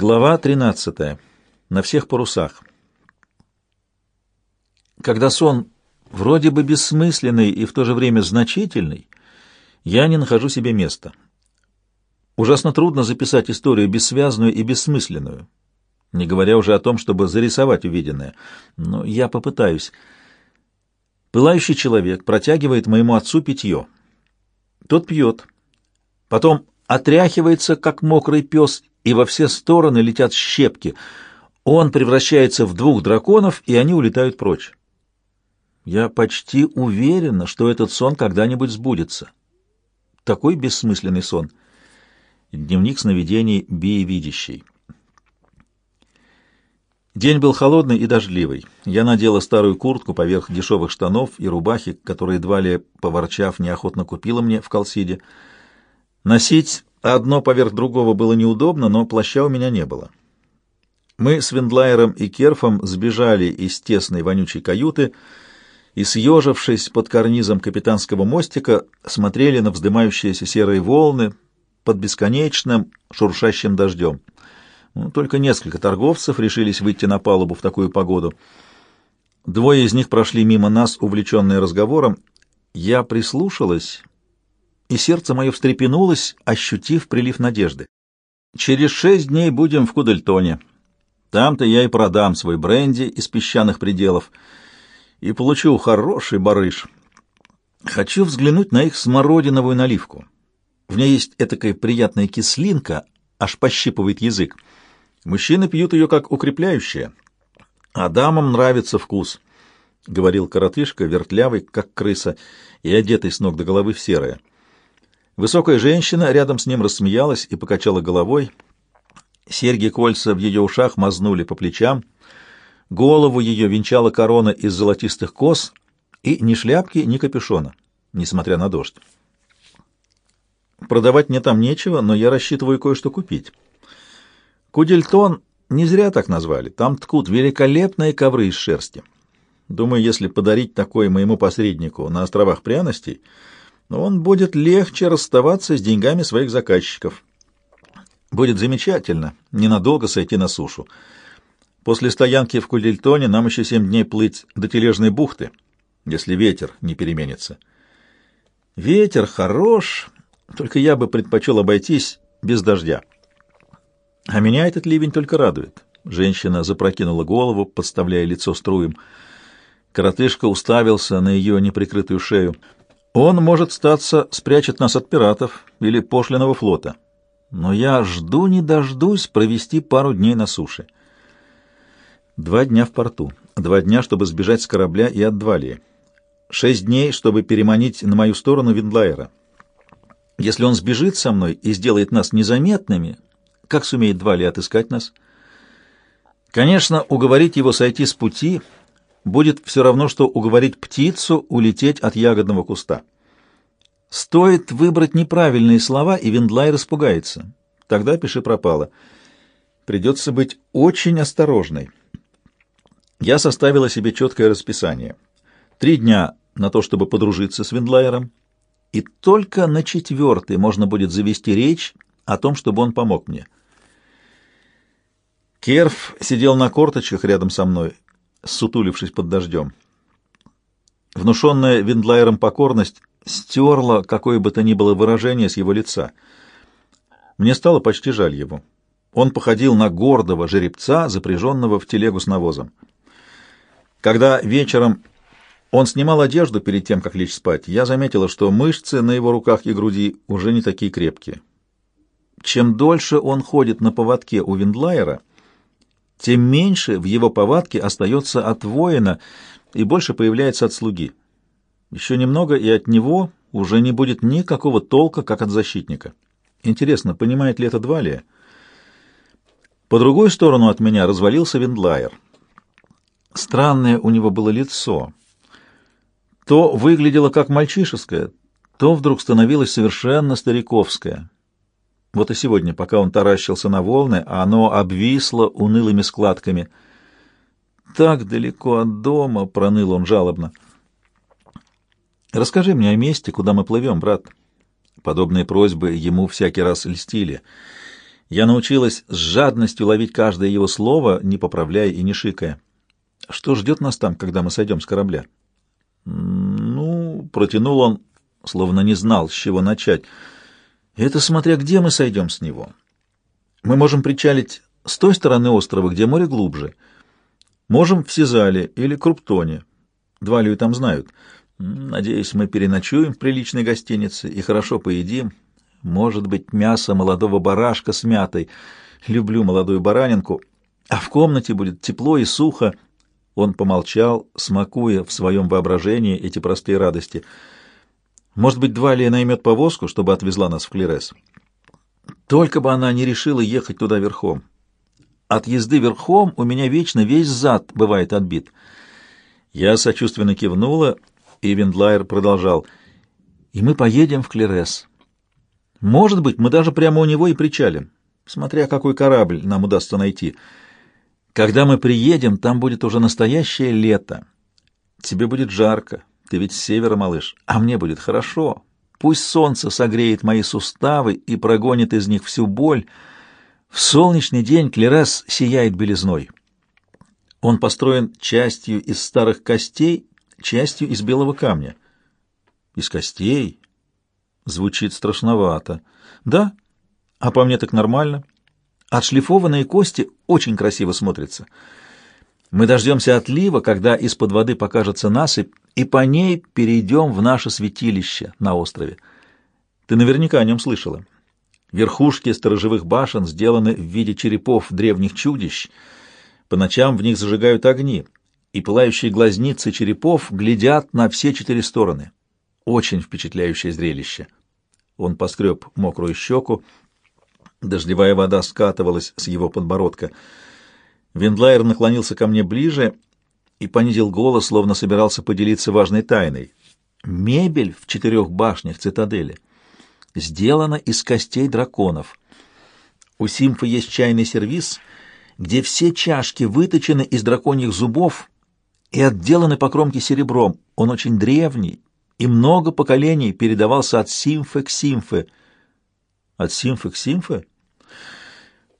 Глава 13. На всех парусах. Когда сон вроде бы бессмысленный и в то же время значительный, я не нахожу себе места. Ужасно трудно записать историю бессвязную и бессмысленную, не говоря уже о том, чтобы зарисовать увиденное. Но я попытаюсь. Пылающий человек протягивает моему отцу питье. Тот пьет. Потом отряхивается, как мокрый пес, и во все стороны летят щепки. Он превращается в двух драконов, и они улетают прочь. Я почти уверена, что этот сон когда-нибудь сбудется. Такой бессмысленный сон. Дневник сновидений биевидящий. День был холодный и дождливый. Я надела старую куртку поверх дешевых штанов и рубахи, которые едва ли, поворчав, неохотно купила мне в Колсиде. Носить одно поверх другого было неудобно, но плаща у меня не было. Мы с Виндлайером и Керфом сбежали из тесной вонючей каюты и, съежившись под карнизом капитанского мостика, смотрели на вздымающиеся серые волны под бесконечным шуршащим дождем. Ну, только несколько торговцев решились выйти на палубу в такую погоду. Двое из них прошли мимо нас, увлеченные разговором. Я прислушалась и сердце мое встрепенулось, ощутив прилив надежды. Через шесть дней будем в Кудельтоне. Там-то я и продам свой бренди из песчаных пределов и получу хороший барыш. Хочу взглянуть на их смородиновую наливку. В ней есть этакая приятная кислинка, аж пощипывает язык. Мужчины пьют ее как укрепляющее, а дамам нравится вкус, — говорил коротышка, вертлявый, как крыса, и одетый с ног до головы в серое. Высокая женщина рядом с ним рассмеялась и покачала головой. Серьги-кольца в ее ушах мазнули по плечам. Голову ее венчала корона из золотистых кос и ни шляпки, ни капюшона, несмотря на дождь. Продавать мне там нечего, но я рассчитываю кое-что купить. Кудельтон не зря так назвали. Там ткут великолепные ковры из шерсти. Думаю, если подарить такой моему посреднику на островах пряностей — он будет легче расставаться с деньгами своих заказчиков. Будет замечательно ненадолго сойти на сушу. После стоянки в Кудельтоне нам еще семь дней плыть до Тележной бухты, если ветер не переменится. Ветер хорош, только я бы предпочел обойтись без дождя. А меня этот ливень только радует. Женщина запрокинула голову, подставляя лицо струем. Коротышка уставился на ее неприкрытую шею. Он, может, статься, спрячет нас от пиратов или пошлиного флота. Но я жду не дождусь провести пару дней на суше. Два дня в порту, два дня, чтобы сбежать с корабля и от Двалии. Шесть дней, чтобы переманить на мою сторону Виндлайера. Если он сбежит со мной и сделает нас незаметными, как сумеет Двалия отыскать нас? Конечно, уговорить его сойти с пути — будет все равно, что уговорить птицу улететь от ягодного куста. Стоит выбрать неправильные слова, и Виндлай распугается. Тогда пиши пропало. Придется быть очень осторожной. Я составила себе четкое расписание. Три дня на то, чтобы подружиться с Виндлайером, и только на четвертый можно будет завести речь о том, чтобы он помог мне. Керф сидел на корточках рядом со мной сутулившись под дождем. Внушенная Виндлайером покорность стерла какое бы то ни было выражение с его лица. Мне стало почти жаль его. Он походил на гордого жеребца, запряженного в телегу с навозом. Когда вечером он снимал одежду перед тем, как лечь спать, я заметила, что мышцы на его руках и груди уже не такие крепкие. Чем дольше он ходит на поводке у Виндлайера, тем меньше в его повадке остается от воина и больше появляется от слуги. Еще немного, и от него уже не будет никакого толка, как от защитника. Интересно, понимает ли это Двалия? По другую сторону от меня развалился Виндлайер. Странное у него было лицо. То выглядело как мальчишеское, то вдруг становилось совершенно стариковское. Вот и сегодня, пока он таращился на волны, оно обвисло унылыми складками. «Так далеко от дома!» — проныл он жалобно. «Расскажи мне о месте, куда мы плывем, брат». Подобные просьбы ему всякий раз льстили. Я научилась с жадностью ловить каждое его слово, не поправляя и не шикая. Что ждет нас там, когда мы сойдем с корабля? Ну, протянул он, словно не знал, с чего начать. Это смотря где мы сойдем с него. Мы можем причалить с той стороны острова, где море глубже. Можем в Сизале или Круптоне. Двалию там знают. Надеюсь, мы переночуем в приличной гостинице и хорошо поедим. Может быть, мясо молодого барашка с мятой. Люблю молодую баранинку. А в комнате будет тепло и сухо. Он помолчал, смакуя в своем воображении эти простые радости. Может быть, Двалия наймет повозку, чтобы отвезла нас в Клерес. Только бы она не решила ехать туда верхом. От езды верхом у меня вечно весь зад бывает отбит. Я сочувственно кивнула, и Виндлайер продолжал. «И мы поедем в Клерес. Может быть, мы даже прямо у него и причалим, смотря какой корабль нам удастся найти. Когда мы приедем, там будет уже настоящее лето. Тебе будет жарко, ты ведь с севера, малыш, а мне будет хорошо. Пусть солнце согреет мои суставы и прогонит из них всю боль, — в солнечный день Клерас сияет белизной. Он построен частью из старых костей, частью из белого камня. Из костей? Звучит страшновато. Да, а по мне так нормально. Отшлифованные кости очень красиво смотрятся. Мы дождемся отлива, когда из-под воды покажется насыпь, и по ней перейдем в наше святилище на острове. Ты наверняка о нем слышала. Верхушки сторожевых башен сделаны в виде черепов древних чудищ. По ночам в них зажигают огни, и пылающие глазницы черепов глядят на все четыре стороны. Очень впечатляющее зрелище. Он поскреб мокрую щеку. Дождевая вода скатывалась с его подбородка. Вендлайер наклонился ко мне ближе и понизил голос, словно собирался поделиться важной тайной. Мебель в четырех башнях цитадели — сделана из костей драконов. У Симфа есть чайный сервиз, где все чашки выточены из драконьих зубов и отделаны по кромке серебром. Он очень древний, и много поколений передавался от Симфы к Симфе. От Симфы к Симфе?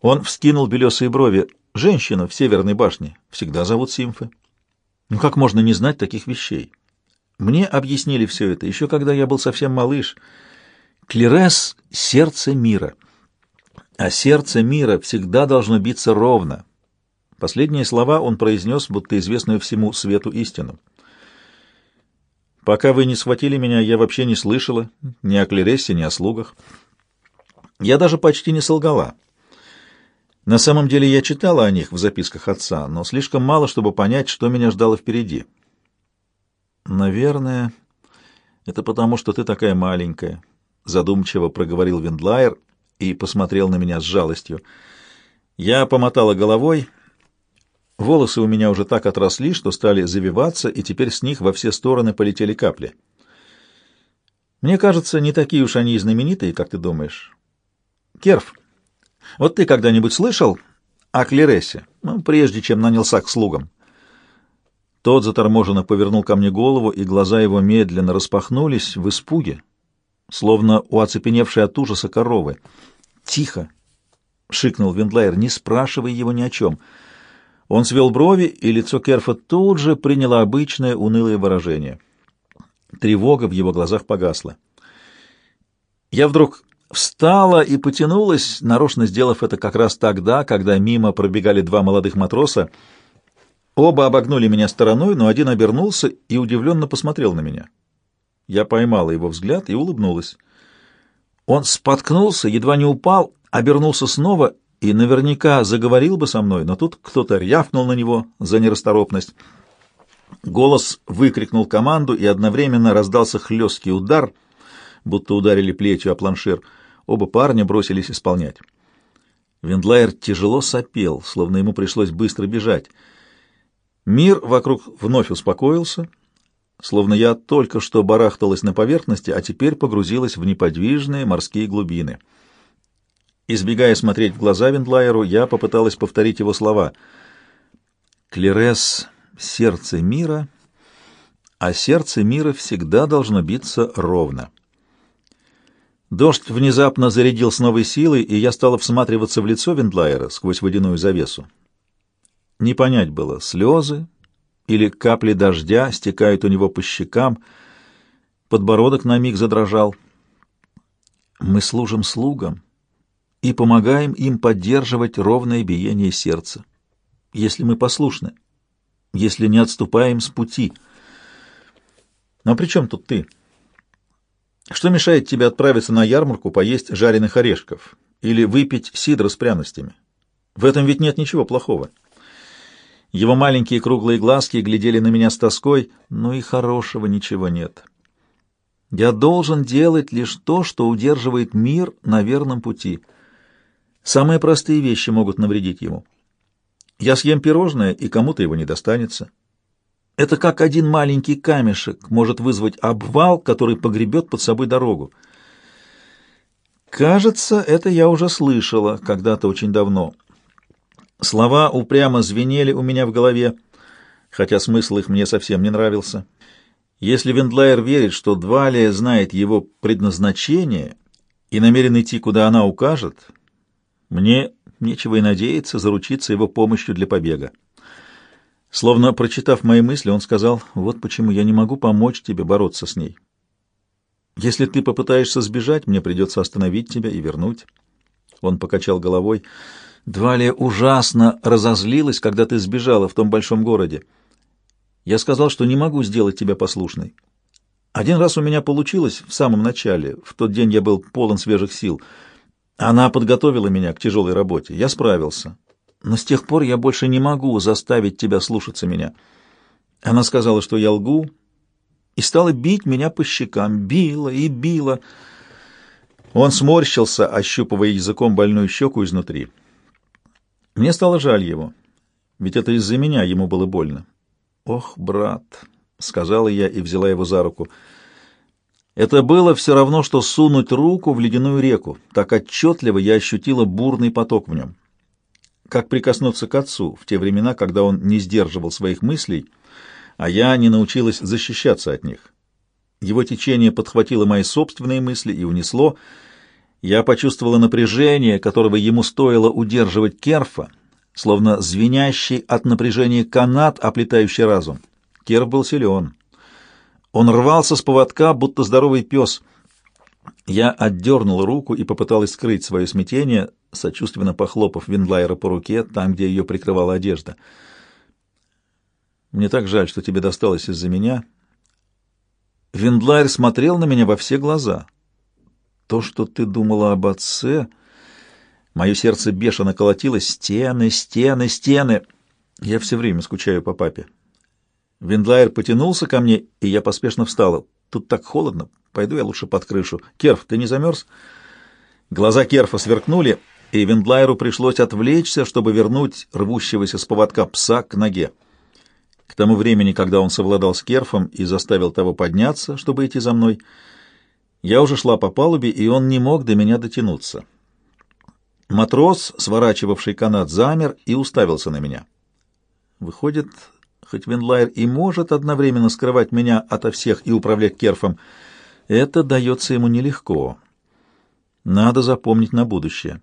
Он вскинул белесые брови. Женщину в Северной башне всегда зовут Симфы. Ну как можно не знать таких вещей? Мне объяснили все это, еще когда я был совсем малыш — Клерес — сердце мира, а сердце мира всегда должно биться ровно. Последние слова он произнес, будто известную всему свету истину. «Пока вы не схватили меня, я вообще не слышала ни о Клересе, ни о слугах. Я даже почти не солгала. На самом деле я читала о них в записках отца, но слишком мало, чтобы понять, что меня ждало впереди. Наверное, это потому, что ты такая маленькая» задумчиво проговорил Виндлайер и посмотрел на меня с жалостью. Я помотала головой. Волосы у меня уже так отросли, что стали завиваться, и теперь с них во все стороны полетели капли. Мне кажется, не такие уж они и знаменитые, как ты думаешь. Керф, вот ты когда-нибудь слышал о Клересе, ну, прежде чем нанялся к слугам? Тот заторможенно повернул ко мне голову, и глаза его медленно распахнулись в испуге словно у оцепеневшей от ужаса коровы. «Тихо!» — шикнул Вендлайер, — «не спрашивай его ни о чем». Он свел брови, и лицо Керфа тут же приняло обычное унылое выражение. Тревога в его глазах погасла. Я вдруг встала и потянулась, нарочно сделав это как раз тогда, когда мимо пробегали два молодых матроса. Оба обогнули меня стороной, но один обернулся и удивленно посмотрел на меня. Я поймала его взгляд и улыбнулась. Он споткнулся, едва не упал, обернулся снова и наверняка заговорил бы со мной, но тут кто-то рявкнул на него за нерасторопность. Голос выкрикнул команду, и одновременно раздался хлесткий удар, будто ударили плетью о планшир. Оба парня бросились исполнять. Вендлайер тяжело сопел, словно ему пришлось быстро бежать. Мир вокруг вновь успокоился, словно я только что барахталась на поверхности, а теперь погрузилась в неподвижные морские глубины. Избегая смотреть в глаза Вендлайеру, я попыталась повторить его слова. «Клерес — сердце мира, а сердце мира всегда должно биться ровно». Дождь внезапно зарядил с новой силой, и я стала всматриваться в лицо Вендлайера сквозь водяную завесу. Не понять было, слезы или капли дождя стекают у него по щекам, подбородок на миг задрожал. Мы служим слугам и помогаем им поддерживать ровное биение сердца, если мы послушны, если не отступаем с пути. Но при чем тут ты? Что мешает тебе отправиться на ярмарку поесть жареных орешков или выпить сидр с пряностями? В этом ведь нет ничего плохого. Его маленькие круглые глазки глядели на меня с тоской, но и хорошего ничего нет. Я должен делать лишь то, что удерживает мир на верном пути. Самые простые вещи могут навредить ему. Я съем пирожное, и кому-то его не достанется. Это как один маленький камешек может вызвать обвал, который погребет под собой дорогу. Кажется, это я уже слышала когда-то очень давно. Слова упрямо звенели у меня в голове, хотя смысл их мне совсем не нравился. Если Вендлайер верит, что Двалия знает его предназначение и намерен идти, куда она укажет, мне нечего и надеяться заручиться его помощью для побега. Словно прочитав мои мысли, он сказал, «Вот почему я не могу помочь тебе бороться с ней. Если ты попытаешься сбежать, мне придется остановить тебя и вернуть». Он покачал головой. «Двалия ужасно разозлилась, когда ты сбежала в том большом городе. Я сказал, что не могу сделать тебя послушной. Один раз у меня получилось в самом начале, в тот день я был полон свежих сил. Она подготовила меня к тяжелой работе. Я справился но с тех пор я больше не могу заставить тебя слушаться меня. Она сказала, что я лгу, и стала бить меня по щекам, била и била. Он сморщился, ощупывая языком больную щеку изнутри. Мне стало жаль его, ведь это из-за меня ему было больно. «Ох, брат!» — сказала я и взяла его за руку. Это было все равно, что сунуть руку в ледяную реку. Так отчетливо я ощутила бурный поток в нем как прикоснуться к отцу в те времена, когда он не сдерживал своих мыслей, а я не научилась защищаться от них. Его течение подхватило мои собственные мысли и унесло. Я почувствовала напряжение, которого ему стоило удерживать Керфа, словно звенящий от напряжения канат, оплетающий разум. Керф был силен. Он рвался с поводка, будто здоровый пес. Я отдернула руку и попыталась скрыть свое смятение, сочувственно похлопав Виндлайера по руке, там, где ее прикрывала одежда. «Мне так жаль, что тебе досталось из-за меня». Виндлайер смотрел на меня во все глаза. «То, что ты думала об отце...» Мое сердце бешено колотилось. «Стены, стены, стены!» Я все время скучаю по папе. Виндлайер потянулся ко мне, и я поспешно встала. «Тут так холодно. Пойду я лучше под крышу. Керф, ты не замерз?» Глаза Керфа сверкнули, и Вендлайеру пришлось отвлечься, чтобы вернуть рвущегося с поводка пса к ноге. К тому времени, когда он совладал с Керфом и заставил того подняться, чтобы идти за мной, я уже шла по палубе, и он не мог до меня дотянуться. Матрос, сворачивавший канат, замер и уставился на меня. Выходит, хоть Вендлайер и может одновременно скрывать меня ото всех и управлять Керфом, это дается ему нелегко. Надо запомнить на будущее.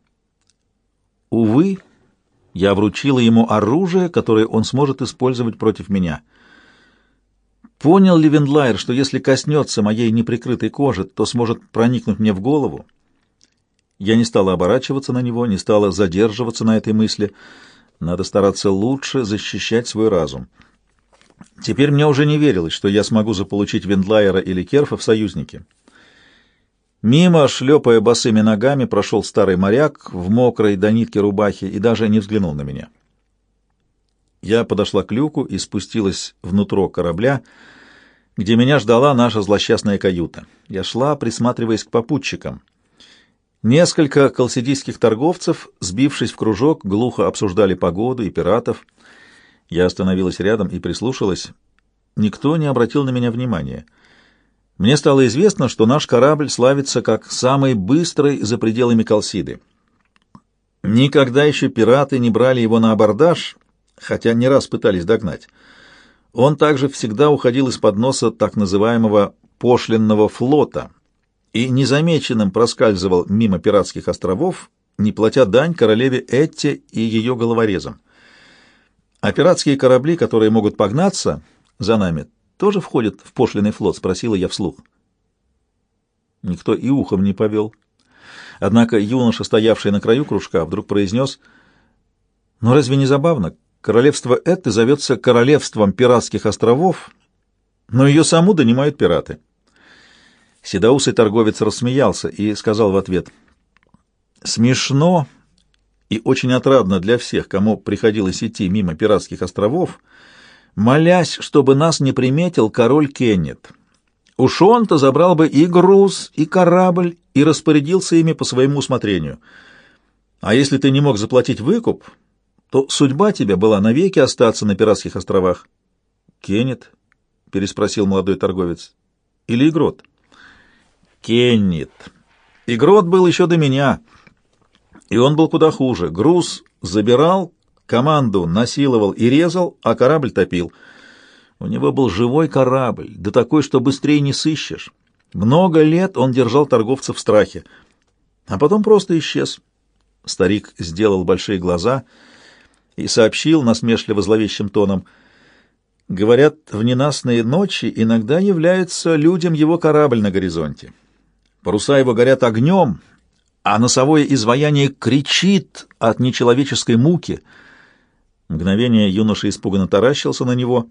Увы, я вручила ему оружие, которое он сможет использовать против меня. Понял ли Вендлайер, что если коснется моей неприкрытой кожи, то сможет проникнуть мне в голову? Я не стала оборачиваться на него, не стала задерживаться на этой мысли. Надо стараться лучше защищать свой разум. Теперь мне уже не верилось, что я смогу заполучить Вендлайера или Керфа в союзники. Мимо, шлепая босыми ногами, прошел старый моряк в мокрой до нитки рубахе и даже не взглянул на меня. Я подошла к люку и спустилась внутрь корабля, где меня ждала наша злосчастная каюта. Я шла, присматриваясь к попутчикам. Несколько колсидийских торговцев, сбившись в кружок, глухо обсуждали погоду и пиратов. Я остановилась рядом и прислушалась. Никто не обратил на меня внимания — мне стало известно, что наш корабль славится как самый быстрый за пределами Калсиды. Никогда еще пираты не брали его на абордаж, хотя не раз пытались догнать. Он также всегда уходил из-под носа так называемого пошлинного флота и незамеченным проскальзывал мимо пиратских островов, не платя дань королеве Этте и ее головорезам. А пиратские корабли, которые могут погнаться за нами, тоже входят в пошлиный флот, спросила я вслух. Никто и ухом не повел. Однако юноша, стоявший на краю кружка, вдруг произнес, «Ну разве не забавно? Королевство Этты зовется Королевством пиратских островов, но ее саму донимают пираты». Седоусый торговец рассмеялся и сказал в ответ, «Смешно и очень отрадно для всех, кому приходилось идти мимо пиратских островов, молясь, чтобы нас не приметил король Кеннет. Уж он-то забрал бы и груз, и корабль, и распорядился ими по своему усмотрению. А если ты не мог заплатить выкуп, то судьба тебе была навеки остаться на пиратских островах». «Кеннет?» — переспросил молодой торговец. «Или Игрот?» Кеннет. Игрот был еще до меня, и он был куда хуже. Груз забирал, команду насиловал и резал, а корабль топил. У него был живой корабль, да такой, что быстрее не сыщешь. Много лет он держал торговцев в страхе, а потом просто исчез. Старик сделал большие глаза и сообщил насмешливо зловещим тоном — Говорят, в ненастные ночи иногда является людям его корабль на горизонте. Паруса его горят огнем, а носовое изваяние кричит от нечеловеческой муки. Мгновение юноша испуганно таращился на него,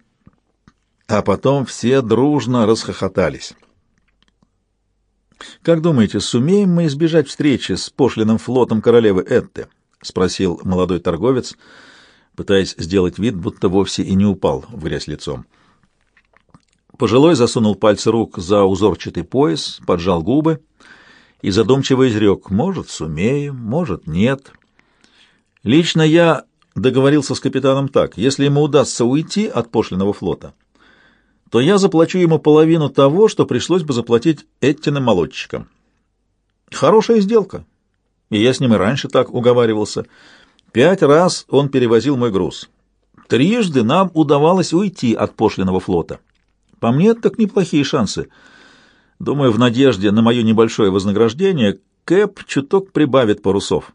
а потом все дружно расхохотались. «Как думаете, сумеем мы избежать встречи с пошлиным флотом королевы Этты?» — спросил молодой торговец, пытаясь сделать вид, будто вовсе и не упал в грязь лицом. Пожилой засунул пальцы рук за узорчатый пояс, поджал губы и задумчиво изрек «Может, сумеем, может, нет». Лично я договорился с капитаном так, если ему удастся уйти от пошлиного флота, то я заплачу ему половину того, что пришлось бы заплатить Эттиным молодчикам. Хорошая сделка, и я с ним и раньше так уговаривался. Пять раз он перевозил мой груз. Трижды нам удавалось уйти от пошлиного флота. По мне, так неплохие шансы. Думаю, в надежде на мое небольшое вознаграждение Кэп чуток прибавит парусов.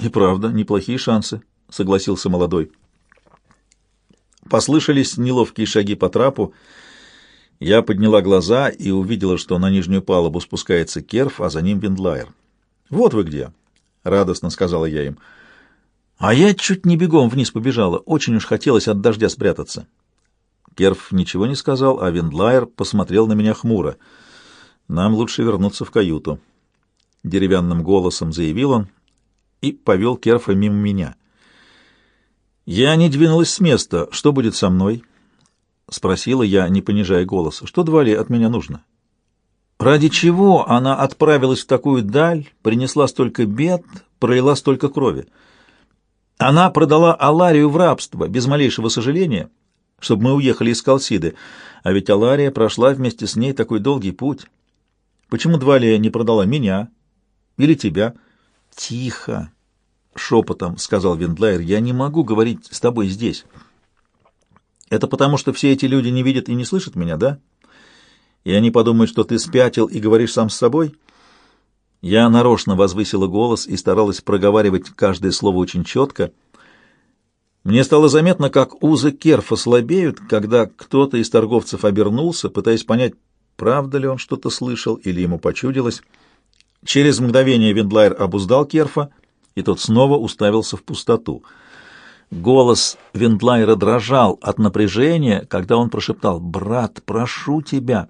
И правда, неплохие шансы, согласился молодой. Послышались неловкие шаги по трапу. Я подняла глаза и увидела, что на нижнюю палубу спускается Керф, а за ним Виндлайер. «Вот вы где!» — радостно сказала я им. А я чуть не бегом вниз побежала. Очень уж хотелось от дождя спрятаться. Керф ничего не сказал, а Виндлайер посмотрел на меня хмуро. «Нам лучше вернуться в каюту», — деревянным голосом заявил он и повел Керфа мимо меня. Я не двинулась с места. «Что будет со мной?» — спросила я, не понижая голоса. «Что Двали от меня нужно?» Ради чего она отправилась в такую даль, принесла столько бед, пролила столько крови? Она продала Аларию в рабство без малейшего сожаления — чтобы мы уехали из Калсиды, а ведь Алария прошла вместе с ней такой долгий путь. Почему Двалия не продала меня или тебя? Тихо, шепотом сказал Виндлайер, я не могу говорить с тобой здесь. Это потому, что все эти люди не видят и не слышат меня, да? И они подумают, что ты спятил и говоришь сам с собой? Я нарочно возвысила голос и старалась проговаривать каждое слово очень четко — мне стало заметно, как узы керфа слабеют, когда кто-то из торговцев обернулся, пытаясь понять, правда ли он что-то слышал или ему почудилось. Через мгновение Виндлайер обуздал керфа, и тот снова уставился в пустоту. Голос Виндлайера дрожал от напряжения, когда он прошептал «Брат, прошу тебя».